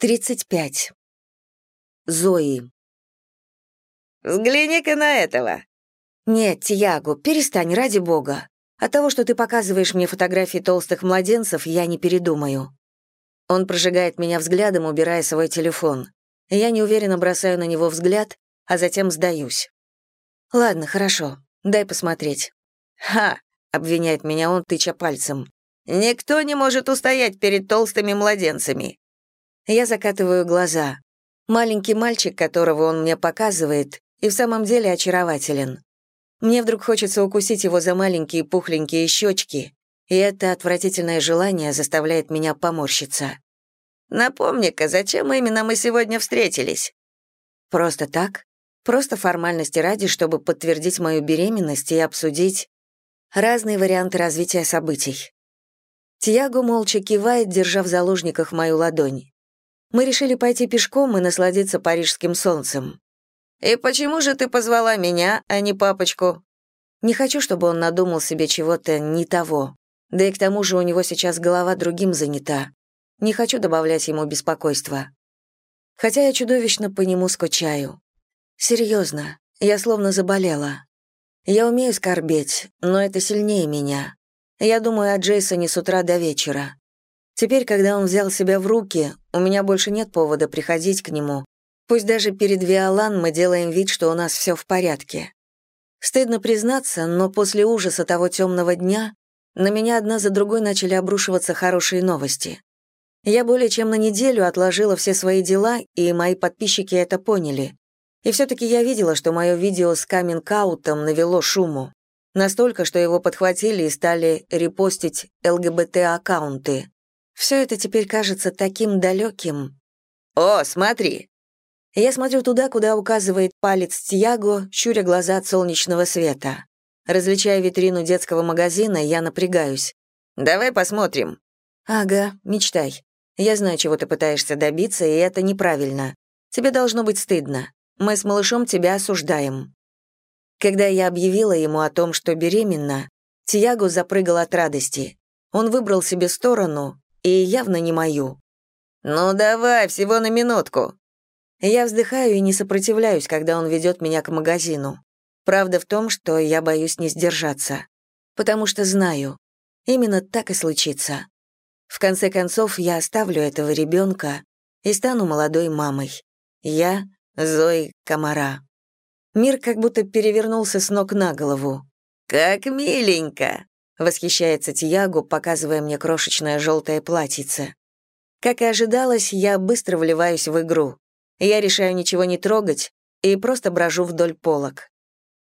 35. Зои. «Взгляни-ка на этого!» «Нет, Тиаго, перестань, ради бога. От того, что ты показываешь мне фотографии толстых младенцев, я не передумаю». Он прожигает меня взглядом, убирая свой телефон. Я неуверенно бросаю на него взгляд, а затем сдаюсь. «Ладно, хорошо, дай посмотреть». «Ха!» — обвиняет меня он, тыча пальцем. «Никто не может устоять перед толстыми младенцами. Я закатываю глаза. Маленький мальчик, которого он мне показывает, и в самом деле очарователен. Мне вдруг хочется укусить его за маленькие пухленькие щечки, и это отвратительное желание заставляет меня поморщиться. «Напомни-ка, зачем именно мы сегодня встретились?» «Просто так? Просто формальности ради, чтобы подтвердить мою беременность и обсудить разные варианты развития событий». Тиаго молча кивает, держа в заложниках мою ладонь. Мы решили пойти пешком и насладиться парижским солнцем. «И почему же ты позвала меня, а не папочку?» Не хочу, чтобы он надумал себе чего-то не того. Да и к тому же у него сейчас голова другим занята. Не хочу добавлять ему беспокойства. Хотя я чудовищно по нему скучаю. Серьезно, я словно заболела. Я умею скорбеть, но это сильнее меня. Я думаю о Джейсоне с утра до вечера. Теперь, когда он взял себя в руки, у меня больше нет повода приходить к нему. Пусть даже перед Виолан мы делаем вид, что у нас все в порядке. Стыдно признаться, но после ужаса того темного дня на меня одна за другой начали обрушиваться хорошие новости. Я более чем на неделю отложила все свои дела, и мои подписчики это поняли. И все-таки я видела, что мое видео с каминг-аутом навело шуму. Настолько, что его подхватили и стали репостить ЛГБТ-аккаунты. Все это теперь кажется таким далеким. «О, смотри!» Я смотрю туда, куда указывает палец Тиаго, щуря глаза от солнечного света. Различая витрину детского магазина, я напрягаюсь. «Давай посмотрим». «Ага, мечтай. Я знаю, чего ты пытаешься добиться, и это неправильно. Тебе должно быть стыдно. Мы с малышом тебя осуждаем». Когда я объявила ему о том, что беременна, Тиаго запрыгал от радости. Он выбрал себе сторону, и явно не мою. «Ну давай, всего на минутку». Я вздыхаю и не сопротивляюсь, когда он ведет меня к магазину. Правда в том, что я боюсь не сдержаться. Потому что знаю, именно так и случится. В конце концов, я оставлю этого ребенка и стану молодой мамой. Я — Зои Комара. Мир как будто перевернулся с ног на голову. «Как миленько!» Восхищается Тиаго, показывая мне крошечное желтое платьице. Как и ожидалось, я быстро вливаюсь в игру. Я решаю ничего не трогать и просто брожу вдоль полок.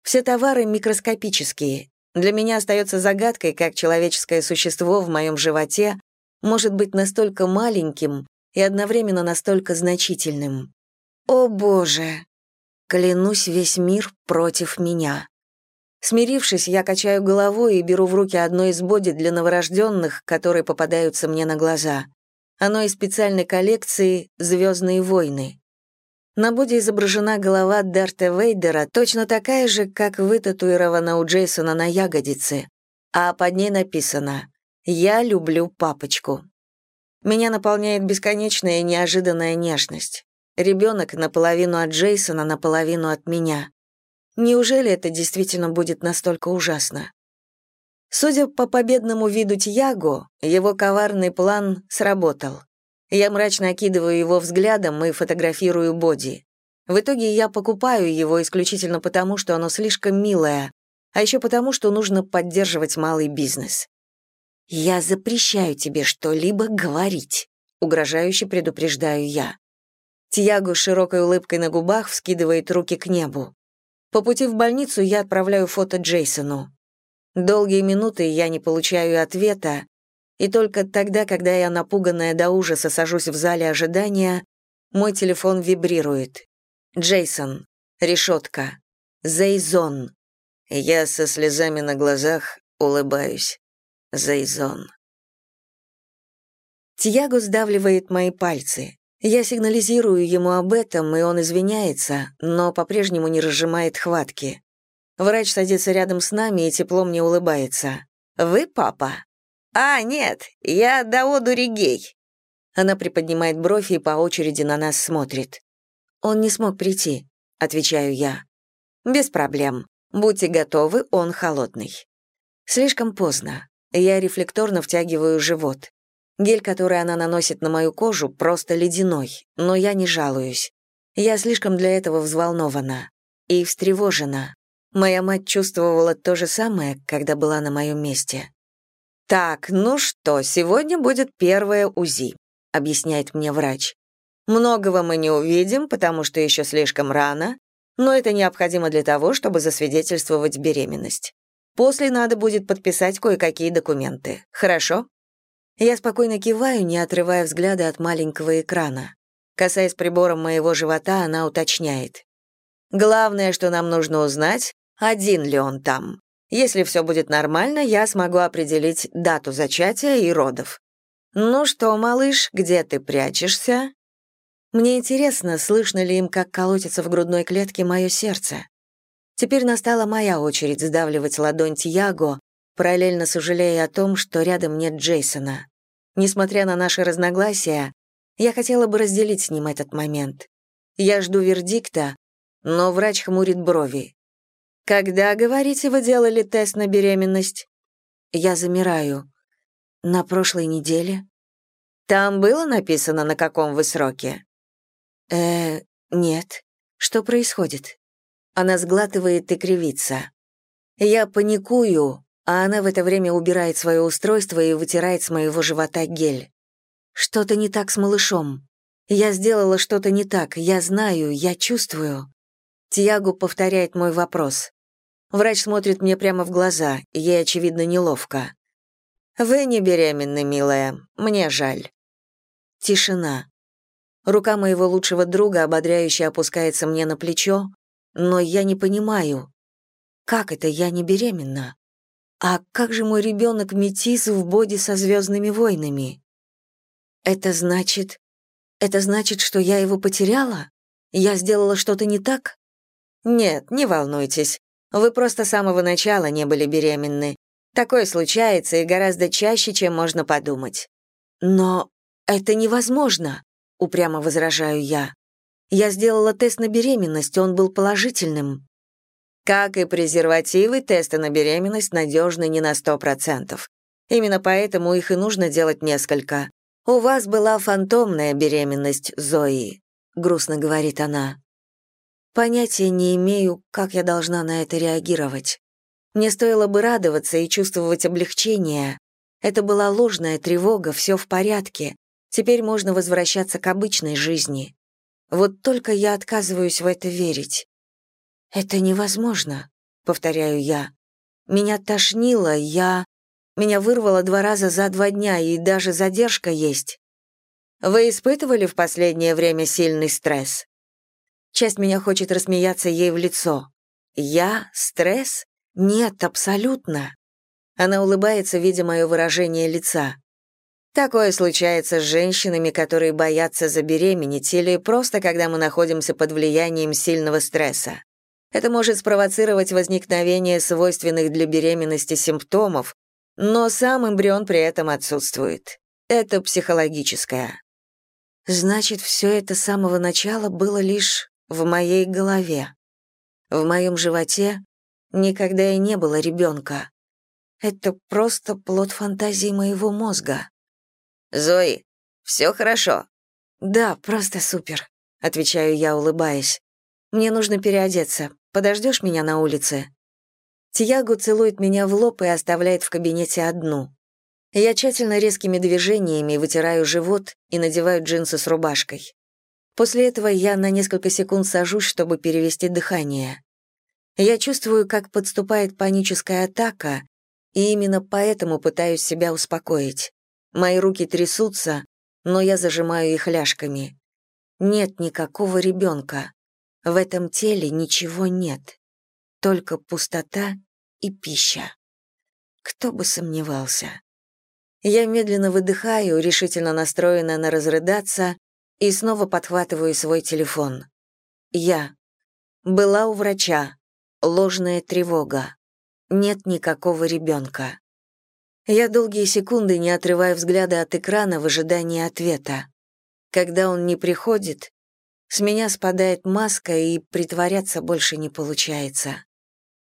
Все товары микроскопические. Для меня остается загадкой, как человеческое существо в моем животе может быть настолько маленьким и одновременно настолько значительным. О боже! Клянусь, весь мир против меня. Смирившись, я качаю головой и беру в руки одно из боди для новорожденных, которые попадаются мне на глаза. Оно из специальной коллекции «Звездные войны». На боди изображена голова Дарта Вейдера, точно такая же, как вытатуирована у Джейсона на ягодице, а под ней написано «Я люблю папочку». Меня наполняет бесконечная и неожиданная нежность. Ребенок наполовину от Джейсона, наполовину от меня. Неужели это действительно будет настолько ужасно? Судя по победному виду Тьяго, его коварный план сработал. Я мрачно окидываю его взглядом и фотографирую боди. В итоге я покупаю его исключительно потому, что оно слишком милое, а еще потому, что нужно поддерживать малый бизнес. «Я запрещаю тебе что-либо говорить», — угрожающе предупреждаю я. Тьяго с широкой улыбкой на губах вскидывает руки к небу. По пути в больницу я отправляю фото Джейсону. Долгие минуты я не получаю ответа, и только тогда, когда я, напуганная до ужаса, сажусь в зале ожидания, мой телефон вибрирует. Джейсон. Решетка. Зейзон. Я со слезами на глазах улыбаюсь. Зейзон. Тьяго сдавливает мои пальцы. Я сигнализирую ему об этом, и он извиняется, но по-прежнему не разжимает хватки. Врач садится рядом с нами и тепло мне улыбается. «Вы папа?» «А, нет, я Даоду Ригей». Она приподнимает бровь и по очереди на нас смотрит. «Он не смог прийти», — отвечаю я. «Без проблем. Будьте готовы, он холодный». Слишком поздно. Я рефлекторно втягиваю живот. Гель, который она наносит на мою кожу, просто ледяной, но я не жалуюсь. Я слишком для этого взволнована и встревожена. Моя мать чувствовала то же самое, когда была на моем месте. «Так, ну что, сегодня будет первое УЗИ», — объясняет мне врач. «Многого мы не увидим, потому что еще слишком рано, но это необходимо для того, чтобы засвидетельствовать беременность. После надо будет подписать кое-какие документы. Хорошо?» Я спокойно киваю, не отрывая взгляда от маленького экрана. Касаясь прибором моего живота, она уточняет. «Главное, что нам нужно узнать, один ли он там. Если все будет нормально, я смогу определить дату зачатия и родов. Ну что, малыш, где ты прячешься?» Мне интересно, слышно ли им, как колотится в грудной клетке мое сердце. Теперь настала моя очередь сдавливать ладонь Тьяго, параллельно сожалея о том, что рядом нет Джейсона. Несмотря на наши разногласия, я хотела бы разделить с ним этот момент. Я жду вердикта, но врач хмурит брови. «Когда, говорите, вы делали тест на беременность?» Я замираю. «На прошлой неделе?» «Там было написано, на каком вы сроке?» «Э, нет. Что происходит?» Она сглатывает и кривится. Я паникую, а она в это время убирает свое устройство и вытирает с моего живота гель. Что-то не так с малышом. Я сделала что-то не так, я знаю, я чувствую. Тиагу повторяет мой вопрос. Врач смотрит мне прямо в глаза, ей, очевидно, неловко. «Вы не беременны, милая, мне жаль». Тишина. Рука моего лучшего друга ободряюще опускается мне на плечо, но я не понимаю, как это я не беременна? А как же мой ребенок метис в боди со звездными войнами? Это значит... Это значит, что я его потеряла? Я сделала что-то не так? Нет, не волнуйтесь. Вы просто с самого начала не были беременны. Такое случается и гораздо чаще, чем можно подумать. Но это невозможно, упрямо возражаю я. Я сделала тест на беременность, он был положительным. Как и презервативы, тесты на беременность надежны не на 100%. Именно поэтому их и нужно делать несколько. «У вас была фантомная беременность, Зои», — грустно говорит она. Понятия не имею, как я должна на это реагировать. Мне стоило бы радоваться и чувствовать облегчение. Это была ложная тревога, все в порядке. Теперь можно возвращаться к обычной жизни. Вот только я отказываюсь в это верить. «Это невозможно», — повторяю я. «Меня тошнило, я... Меня вырвало два раза за два дня, и даже задержка есть». «Вы испытывали в последнее время сильный стресс?» Часть меня хочет рассмеяться ей в лицо. «Я? Стресс? Нет, абсолютно». Она улыбается, видя мое выражение лица. Такое случается с женщинами, которые боятся забеременеть, или просто когда мы находимся под влиянием сильного стресса. Это может спровоцировать возникновение свойственных для беременности симптомов, но сам эмбрион при этом отсутствует. Это психологическое. Значит, все это с самого начала было лишь в моей голове. В моем животе никогда и не было ребенка. Это просто плод фантазии моего мозга. «Зои, все хорошо?» «Да, просто супер», — отвечаю я, улыбаясь. «Мне нужно переодеться. Подождешь меня на улице?» Тиаго целует меня в лоб и оставляет в кабинете одну. Я тщательно резкими движениями вытираю живот и надеваю джинсы с рубашкой. После этого я на несколько секунд сажусь, чтобы перевести дыхание. Я чувствую, как подступает паническая атака, и именно поэтому пытаюсь себя успокоить. Мои руки трясутся, но я зажимаю их ляжками. Нет никакого ребенка. В этом теле ничего нет, только пустота и пища. Кто бы сомневался. Я медленно выдыхаю, решительно настроена на разрыдаться, и снова подхватываю свой телефон. Я. Была у врача. Ложная тревога. Нет никакого ребенка. Я долгие секунды не отрываю взгляда от экрана в ожидании ответа. Когда он не приходит, с меня спадает маска, и притворяться больше не получается.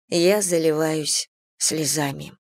Я заливаюсь слезами.